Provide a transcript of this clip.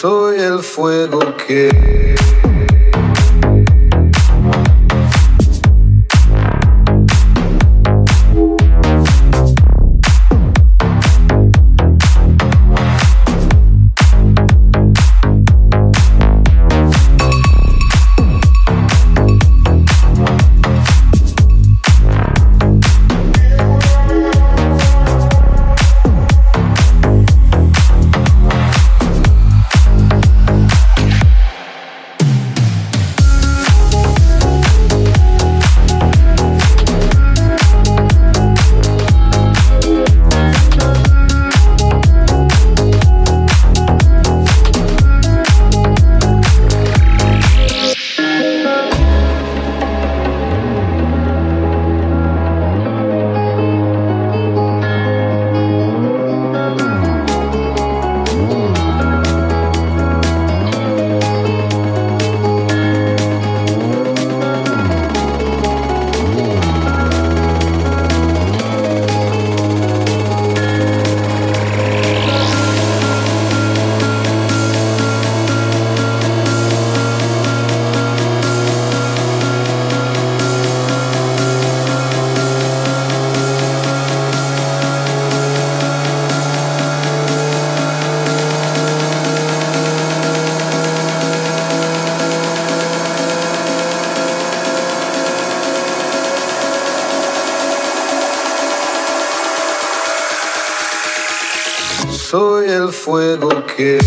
soy el fuego que... soy el fuego que